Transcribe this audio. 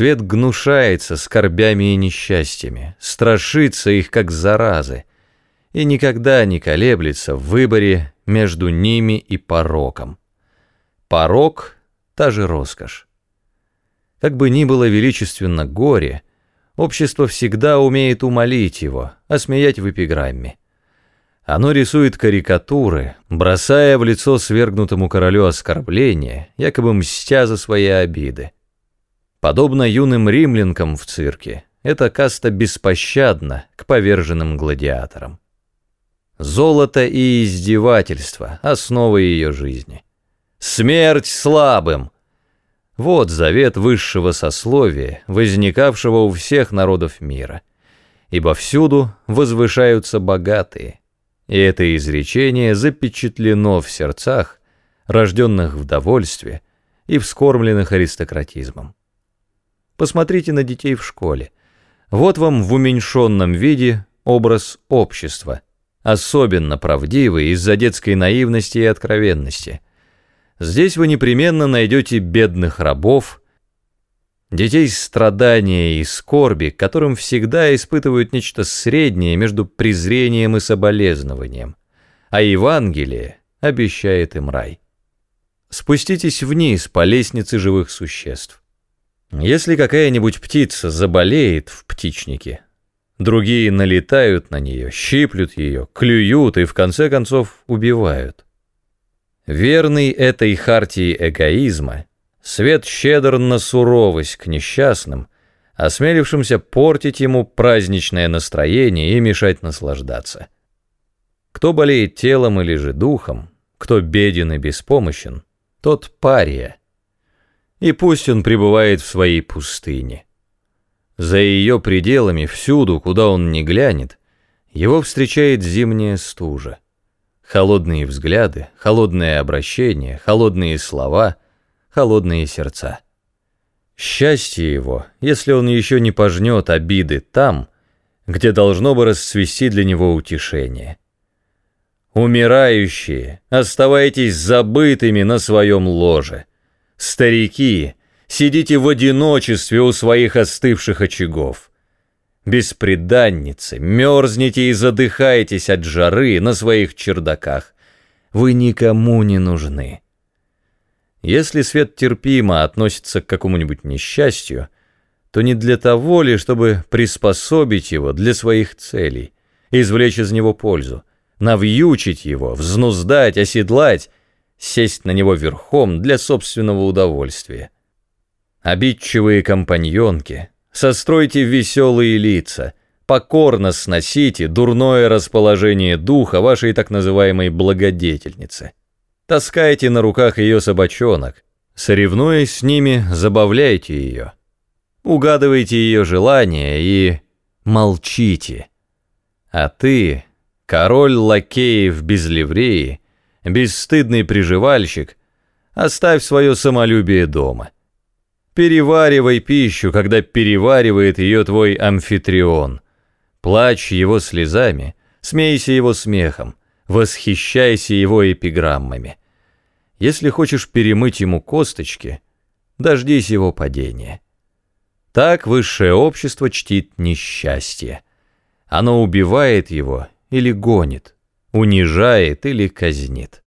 Свет гнушается скорбями и несчастьями, страшится их как заразы, и никогда не колеблется в выборе между ними и пороком. Порок — та же роскошь. Как бы ни было величественно горе, общество всегда умеет умолить его, осмеять в эпиграмме. Оно рисует карикатуры, бросая в лицо свергнутому королю оскорбления, якобы мстя за свои обиды. Подобно юным римлянкам в цирке, эта каста беспощадна к поверженным гладиаторам. Золото и издевательство — основа ее жизни. Смерть слабым! Вот завет высшего сословия, возникавшего у всех народов мира. Ибо всюду возвышаются богатые. И это изречение запечатлено в сердцах, рожденных в довольстве и вскормленных аристократизмом. Посмотрите на детей в школе. Вот вам в уменьшенном виде образ общества, особенно правдивый из-за детской наивности и откровенности. Здесь вы непременно найдете бедных рабов, детей страдания и скорби, которым всегда испытывают нечто среднее между презрением и соболезнованием, а Евангелие обещает им рай. Спуститесь вниз по лестнице живых существ. Если какая-нибудь птица заболеет в птичнике, другие налетают на нее, щиплют ее, клюют и в конце концов убивают. Верный этой хартии эгоизма, свет щедр на суровость к несчастным, осмелившимся портить ему праздничное настроение и мешать наслаждаться. Кто болеет телом или же духом, кто беден и беспомощен, тот пария — и пусть он пребывает в своей пустыне. За ее пределами, всюду, куда он не глянет, его встречает зимняя стужа. Холодные взгляды, холодное обращение, холодные слова, холодные сердца. Счастье его, если он еще не пожнет обиды там, где должно бы расцвести для него утешение. Умирающие, оставайтесь забытыми на своем ложе. Старики, сидите в одиночестве у своих остывших очагов. Беспреданницы, мерзнете и задыхаетесь от жары на своих чердаках. Вы никому не нужны. Если свет терпимо относится к какому-нибудь несчастью, то не для того ли, чтобы приспособить его для своих целей, извлечь из него пользу, навьючить его, взнуздать, оседлать сесть на него верхом для собственного удовольствия. Обидчивые компаньонки, состройте веселые лица, покорно сносите дурное расположение духа вашей так называемой благодетельницы. Таскайте на руках ее собачонок, соревнуясь с ними, забавляйте ее. Угадывайте ее желания и молчите. А ты, король лакеев без ливреи, бесстыдный приживальщик, оставь свое самолюбие дома. Переваривай пищу, когда переваривает ее твой амфитрион. Плачь его слезами, смейся его смехом, восхищайся его эпиграммами. Если хочешь перемыть ему косточки, дождись его падения. Так высшее общество чтит несчастье. Оно убивает его или гонит унижает или казнит.